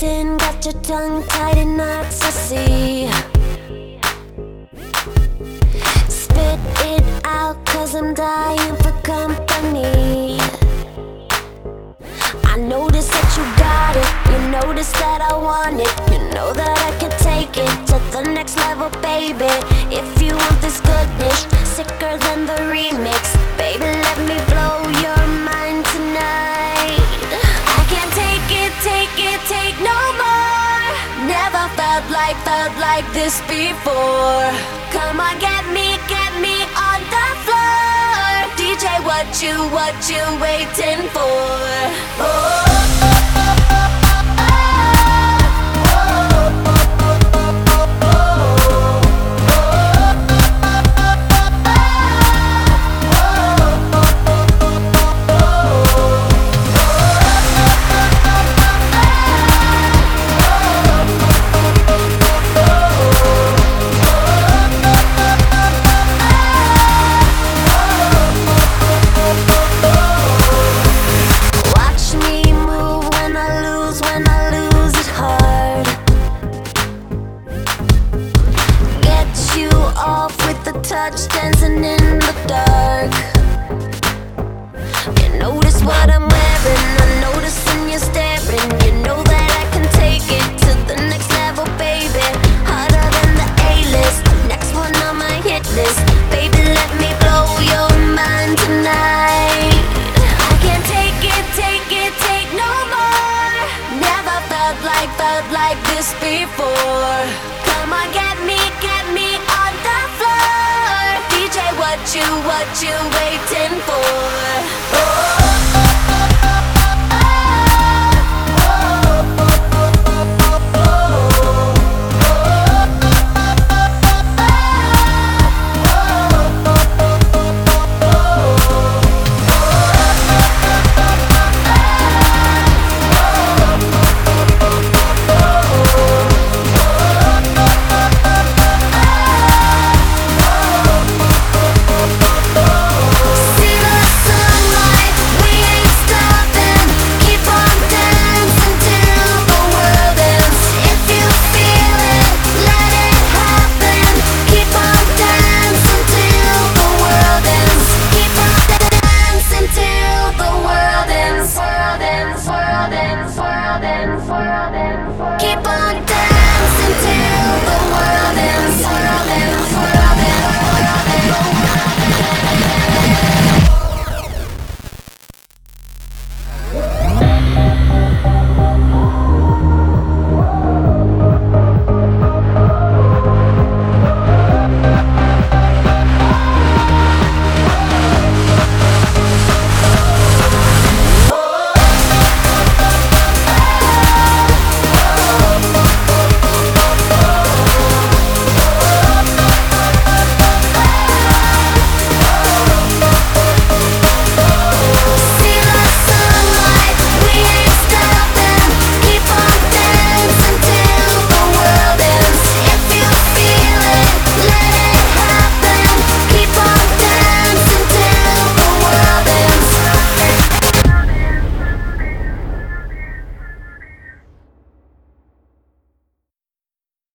Got your tongue tied in knots, I see. Spit it out, cause I'm dying for company. I notice that you got it. You notice that I want it. You know that I can take it to the next level, baby. If you want this goodness, sicker than the remix. Baby, let me blow your mind like this before. Come on, get me, get me on the floor. DJ, what you, what you waiting touch, dancing in the dark. You notice what I'm wearing, I notice when you're staring. You know that I can take it to the next level, baby. Harder than the A-list, next one on my hit list. Baby, let me blow your mind tonight. I can't take it, take it, take no more. Never felt like, felt like this before. What you, what you waiting